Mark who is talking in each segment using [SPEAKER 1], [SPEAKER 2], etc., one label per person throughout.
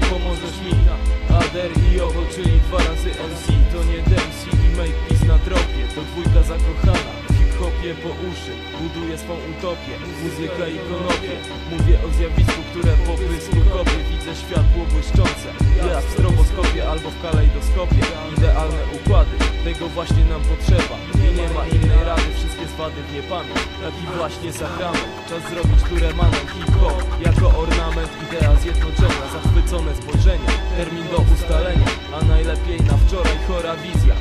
[SPEAKER 1] ty pomożesz mi Ader i Owo, czyli dwa razy MC To nie DMC i Make Peace na tropie. To dwójka zakochana w hip-hopie po uszy Buduję swą utopię, muzyka i konopie. Mówię o zjawisku, które po Widzę światło błyszczące. Jak w stroboskopie albo w kalejdoskopie. Idealne układy, tego właśnie nam potrzeba. I nie ma innej rady, wszystkie swady w niepamięć Taki właśnie sakrament, czas zrobić tu remanem Hip-hop. Jako ornament, idea zjednoczenia Zachwycone spojrzenia, termin do ustalenia A najlepiej na wczoraj chora wizja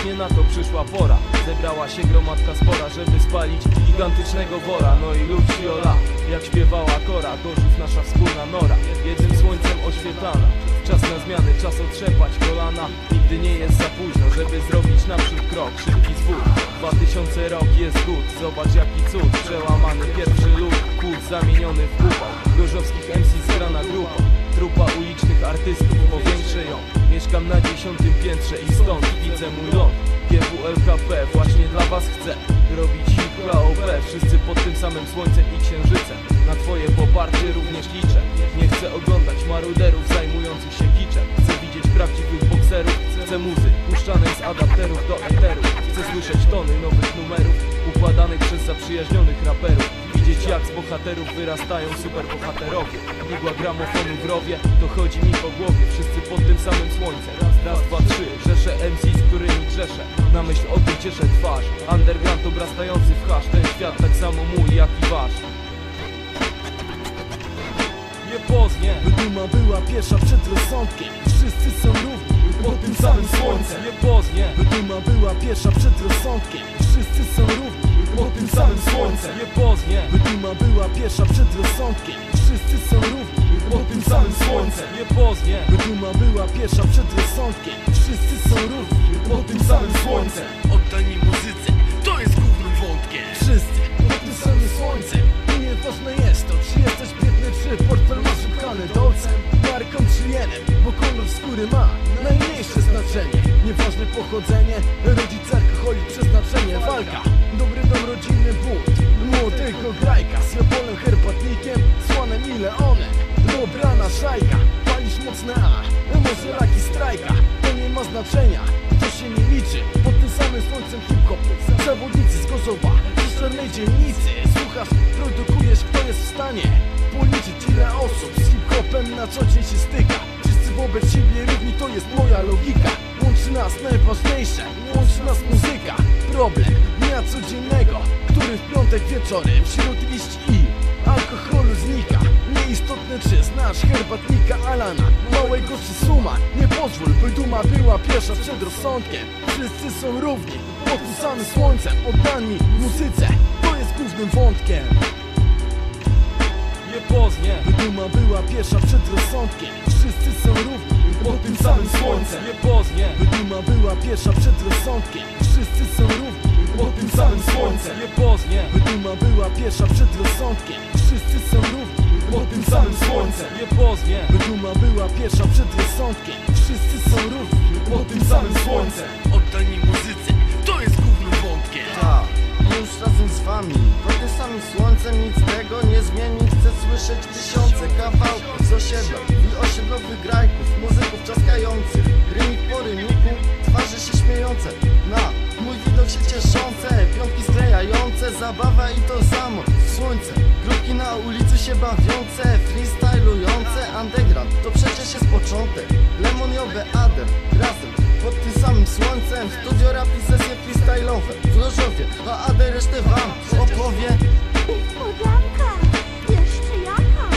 [SPEAKER 1] Właśnie na to przyszła pora. Zebrała się gromadka spora, żeby spalić gigantycznego wora. No i lub Fiola, jak śpiewała Kora Gorzów nasza wspólna nora, jednym słońcem oświetlana Czas na zmiany, czas otrzepać kolana. Nigdy nie jest za późno, żeby zrobić naprzód krok. Szybki zwód, 2000 rok jest good. Zobacz jaki cud, przełamany pierwszy lód Płód zamieniony w upał Gorzowskich MC zgrana grupa Trupa ulicznych artystów, powiększę ją. Mieszkam na dziesiątym piętrze i stąd widzę mój ląd GWLKP właśnie dla was chcę Robić hip-hop, wszyscy pod tym samym słońcem i księżycem. Na twoje poparcie również liczę. Nie chcę oglądać maruderów zajmujących się kiczem. Chcę widzieć prawdziwych bokserów. Chcę muzy puszczanej z adapterów do eteru. Chcę słyszeć tony nowych numerów Układanych przez zaprzyjaźnionych raperów Widzieć jak z bohaterów wyrastają superbohaterowie. Igła gramofonu w rowie, to chodzi mi po głowie. Wszyscy pod tym samym słońcem. Raz, raz, dwa, trzy, rzesze MC, z którymi grzeszę. Na myśl o tym cieszę twarz. Underground obrastający w hasz. Ten świat tak samo mój jak i wasz. Nie poznie.
[SPEAKER 2] By duma była pierwsza przed rozsądkiem. Wszyscy są równi pod tym samym słońcem.
[SPEAKER 1] Nie poznie.
[SPEAKER 2] By duma była pierwsza przed rozsądkiem. Wszyscy są równi samym słońcem.
[SPEAKER 1] Nie poznie
[SPEAKER 2] By duma była pierwsza przed rozsądkiem. Wszyscy są równi pod tym samym słońcem.
[SPEAKER 1] Nie poznie
[SPEAKER 2] By duma była pierwsza przed rozsądkiem. Wszyscy są równi pod tym samym słońcem.
[SPEAKER 3] Oddani muzyce, to jest głównym wątkiem.
[SPEAKER 2] Wszyscy pod tym samym słońcem. I nieważne jest to, czy jesteś biedny, czy portfel masz upchany dolcem. Marką czy jenem, bo kolor skóry ma najmniejsze znaczenie. Nieważne pochodzenie, Słuchasz, produkujesz, kto jest w stanie. Policzyć ile osób z hip-hopem na co dzień się styka. Wszyscy wobec siebie równi, to jest moja logika. Łączy nas najważniejsze, łączy nas muzyka. Problem dnia codziennego, który w piątek wieczorem Wśród liści i alkoholu znika. Nieistotne czy znasz herbatnika Alana Małego czy suma. Nie pozwól by duma była pierwsza przed rozsądkiem. Wszyscy są równi pod słońcem Oddani muzyce jest głównym wątkiem.
[SPEAKER 1] Nie poznie
[SPEAKER 2] By duma była pierwsza przed rozsądkiem Wszyscy są równi pod tym samym słońcem.
[SPEAKER 1] Nie poznie
[SPEAKER 2] By duma była pierwsza przed rozsądkiem Wszyscy są równi pod tym samym słońcem.
[SPEAKER 1] Nie poznie
[SPEAKER 2] By duma była pierwsza przed rozsądkiem Wszyscy są równi pod tym samym słońcem.
[SPEAKER 1] Nie poznie
[SPEAKER 2] By duma była pierwsza przed rozsądkiem Wszyscy są równi pod tym samym słońcem
[SPEAKER 4] tym samym słońcem nic tego nie zmieni. Chcę słyszeć tysiące kawałków z osiedla I osiedlowych grajków, muzyków czaskających Rymik po rymiku, twarze się śmiejące. Na mój widok się cieszące. Piątki sklejające, zabawa i to samo. Słońce, grupki na ulicy się bawiące Freestylujące, underground To przecież jest początek. Lemoniowe Ader, razem. Pod tym samym słońcem Studio rap i sesje freestyle'owe W Gorzowie, a Ader resztę wam opowie
[SPEAKER 5] Niespodzianka! Jeszcze jaka?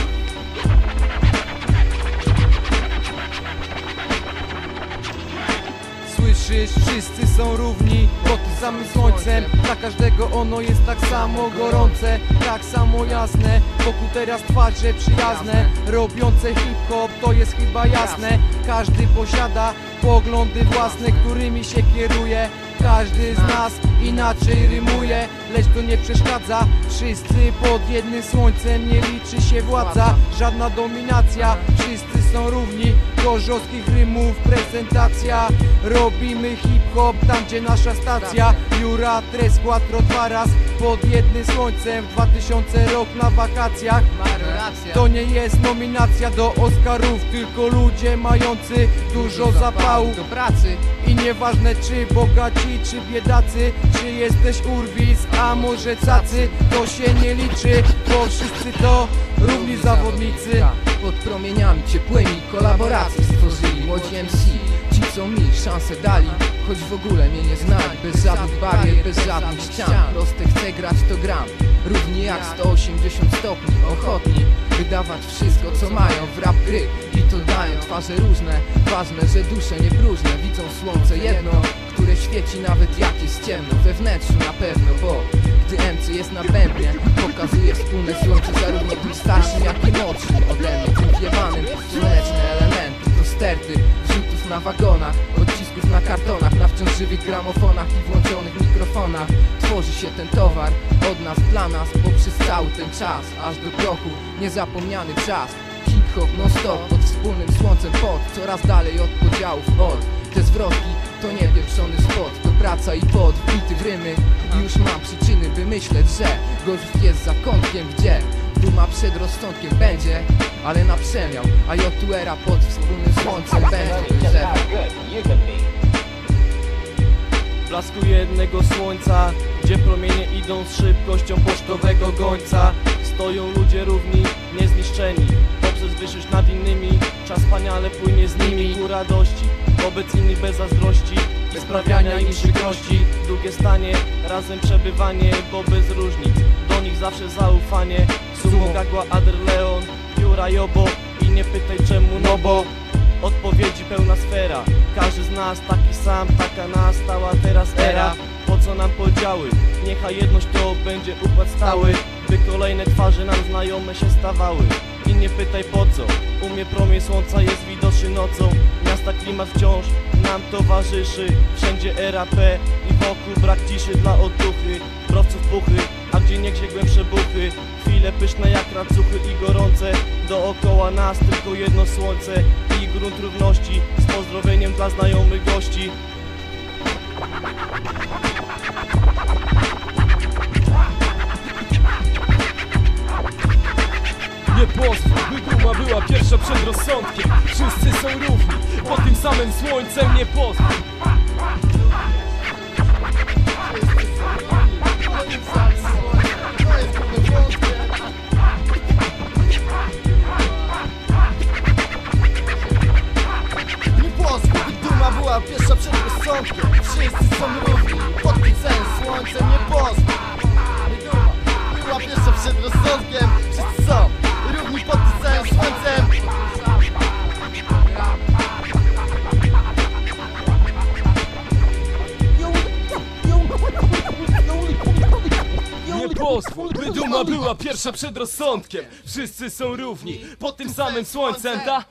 [SPEAKER 6] Słyszysz, wszyscy są równi pod tym samym słońcem Dla każdego ono jest tak samo gorące, tak samo jasne Wokół teraz twarze przyjazne, robiące hip-hop to jest chyba jasne Każdy posiada poglądy własne, którymi się kieruje. Każdy z nas inaczej rymuje Lecz to nie przeszkadza. Wszyscy pod jednym słońcem Nie liczy się władza. Żadna dominacja Wszyscy są równi. Do rymów prezentacja. Robimy hip-hop tam gdzie nasza stacja. Jura, tres, quattro, dwa raz Pod jednym słońcem 2000 rok na wakacjach. To nie jest nominacja do Oscarów Tylko ludzie mający dużo zapału. do pracy. I nieważne czy bogaci, czy biedacy Czy jesteś urwis, a może cacy To się nie liczy, bo wszyscy to równi zawodnicy
[SPEAKER 7] Pod promieniami ciepłymi kolaboracji stworzyli młodzi MC Ci co mi szansę dali, choć w ogóle mnie nie znali Bez żadnych barier, bez żadnych ścian. Proste chcę grać to gram. Równie jak 180 stopni, ochotni Wydawać wszystko co mają w rap gry. I to dają twarze różne. Ważne, że dusze nie próżne. Widzą słońce jedno, które świeci nawet jak jest ciemno. We wnętrzu na pewno, bo gdy MC jest na bębnie Pokazuje wspólne słońce zarówno tym starszym jak i młodszym. Ode mnie Tym wjebanym słoneczne elementy To sterty, wrzutów na wagonach Odcisków na kartonach, na wciąż żywych gramofonach I włączonych mikrofonach. Tworzy się ten towar od nas dla nas Poprzez cały ten czas, aż do prochu Niezapomniany czas. Hip-hop non-stop, pod wspólnym słońcem pod Coraz dalej od podziałów od. Te zwrotki to nie pieprzony spot To praca i pot, wbity w rymy. I już mam przyczyny by myśleć, że Gorzów jest zakątkiem, gdzie Duma przed rozsądkiem będzie Ale na przemiał A Jotuera pod wspólnym słońcem będzie.
[SPEAKER 8] Blasku jednego słońca Gdzie promienie idą z szybkością pocztowego gońca. Stoją ludzie równi, niezniszczeni Poprzez wyższość nad innymi. Czas wspaniale płynie z nimi ku radości. Wobec innych bez zazdrości I sprawiania im przykrości. Długie stanie, razem przebywanie Bo bez różnic, nich zawsze zaufanie. Sumo, Gagła, Ader, Leon, Jura, Jobo. I nie pytaj czemu, no bo Odpowiedzi pełna sfera. Każdy z nas taki sam, taka nastała teraz era. Po co nam podziały? Niechaj jedność to będzie układ stały. By kolejne twarze nam znajome się stawały nie pytaj po co. U mnie promień słońca jest widoczny nocą. Miasta klimat wciąż nam towarzyszy. Wszędzie RAP i wokół brak ciszy dla otuchy. Browców puchy, a gdzie niegdzie głębsze buchy. Chwile pyszne jak racuchy i gorące. Dookoła nas tylko jedno słońce I grunt równości. Z pozdrowieniem dla znajomych gości
[SPEAKER 1] Nie pozwól, by duma była pierwsza przed rozsądkiem. Wszyscy są równi, pod tym samym słońcem nie pozwól
[SPEAKER 4] była pierwsza przed rozsądkiem. Wszyscy są równi, pod tym samym słońcem Nie pozwól, była pierwsza przed rozsądkiem
[SPEAKER 1] duma była pierwsza przed rozsądkiem Wszyscy są równi, pod tym samym słońcem, ta?